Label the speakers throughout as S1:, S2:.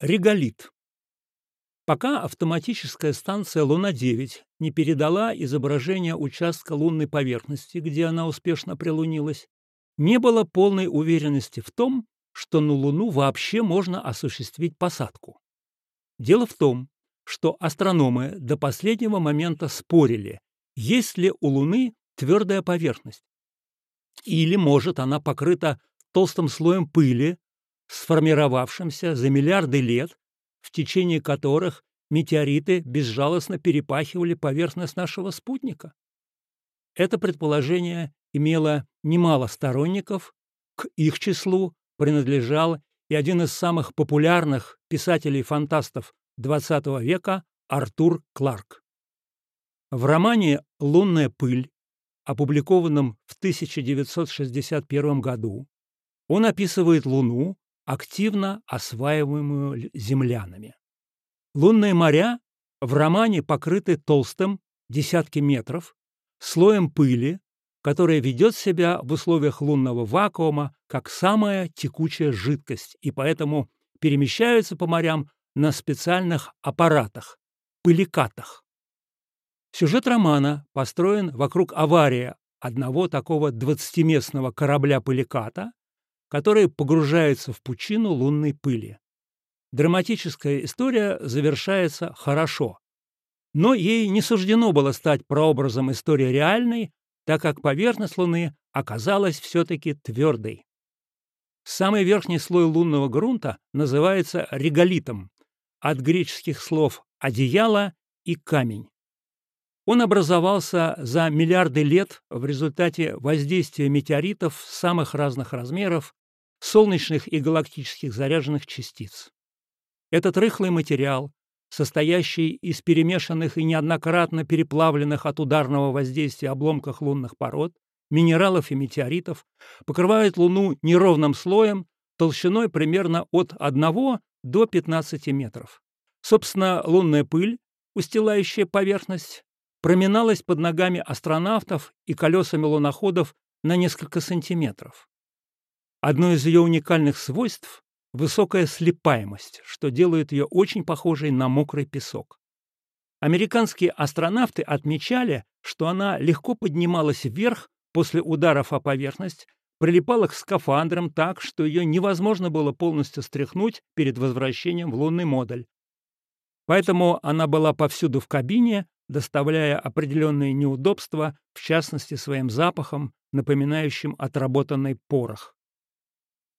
S1: Реголит. Пока автоматическая станция «Луна-9» не передала изображение участка лунной поверхности, где она успешно прилунилась, не было полной уверенности в том, что на Луну вообще можно осуществить посадку. Дело в том, что астрономы до последнего момента спорили, есть ли у Луны твердая поверхность, или, может, она покрыта толстым слоем пыли, сформировавшимся за миллиарды лет, в течение которых метеориты безжалостно перепахивали поверхность нашего спутника. Это предположение имело немало сторонников, к их числу принадлежал и один из самых популярных писателей-фантастов XX века Артур Кларк. В романе «Лунная пыль», опубликованном в 1961 году, он описывает Луну, активно осваиваемую землянами. Лунные моря в романе покрыты толстым, десятки метров, слоем пыли, которая ведет себя в условиях лунного вакуума как самая текучая жидкость и поэтому перемещаются по морям на специальных аппаратах – пыликатах. Сюжет романа построен вокруг аварии одного такого 20-местного корабля-пыликата, который погружается в пучину лунной пыли. Драматическая история завершается хорошо, но ей не суждено было стать прообразом истории реальной, так как поверхность Луны оказалась все-таки твердой. Самый верхний слой лунного грунта называется реголитом, от греческих слов «одеяло» и «камень». Он образовался за миллиарды лет в результате воздействия метеоритов самых разных размеров солнечных и галактических заряженных частиц. Этот рыхлый материал, состоящий из перемешанных и неоднократно переплавленных от ударного воздействия обломках лунных пород, минералов и метеоритов, покрывает Луну неровным слоем толщиной примерно от 1 до 15 метров. Собственно, лунная пыль, устилающая поверхность, проминалась под ногами астронавтов и колесами луноходов на несколько сантиметров. Одно из ее уникальных свойств – высокая слепаемость, что делает ее очень похожей на мокрый песок. Американские астронавты отмечали, что она легко поднималась вверх после ударов о поверхность, прилипала к скафандрам так, что ее невозможно было полностью стряхнуть перед возвращением в лунный модуль. Поэтому она была повсюду в кабине, доставляя определенные неудобства, в частности своим запахом, напоминающим отработанный порох.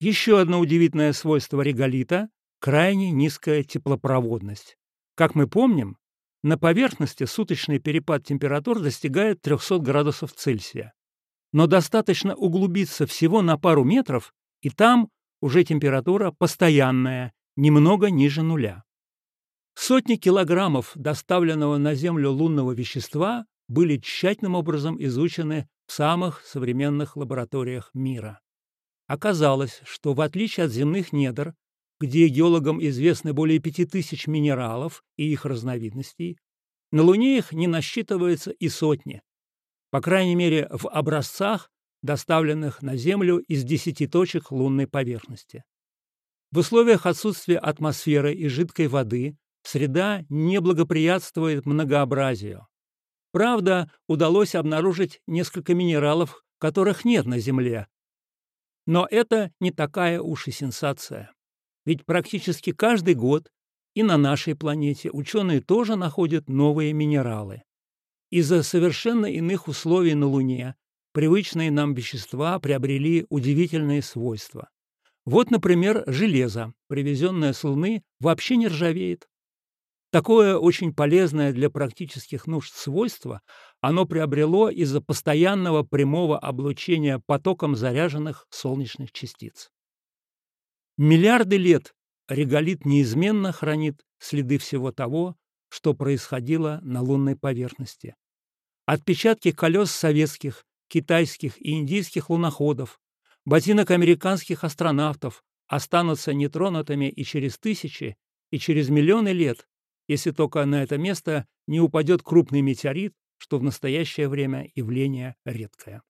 S1: Еще одно удивительное свойство реголита – крайне низкая теплопроводность. Как мы помним, на поверхности суточный перепад температур достигает 300 градусов Цельсия. Но достаточно углубиться всего на пару метров, и там уже температура постоянная, немного ниже нуля. Сотни килограммов доставленного на Землю лунного вещества были тщательным образом изучены в самых современных лабораториях мира. Оказалось, что в отличие от земных недр, где геологам известны более пяти тысяч минералов и их разновидностей, на Луне их не насчитывается и сотни. По крайней мере, в образцах, доставленных на Землю из десяти точек лунной поверхности. В условиях отсутствия атмосферы и жидкой воды среда не благоприятствует многообразию. Правда, удалось обнаружить несколько минералов, которых нет на Земле, но это не такая уж и сенсация. Ведь практически каждый год и на нашей планете ученые тоже находят новые минералы. Из-за совершенно иных условий на Луне привычные нам вещества приобрели удивительные свойства. Вот, например, железо, привезенное с Луны, вообще не ржавеет. Такое очень полезное для практических нужд свойство оно приобрело из-за постоянного прямого облучения потоком заряженных солнечных частиц. Миллиарды лет реголит неизменно хранит следы всего того, что происходило на лунной поверхности. Отпечатки колес советских, китайских и индийских луноходов, ботинок американских астронавтов останутся нетронутыми и через тысячи, и через миллионы лет, если только на это место не упадет крупный метеорит, что в настоящее время явление редкое.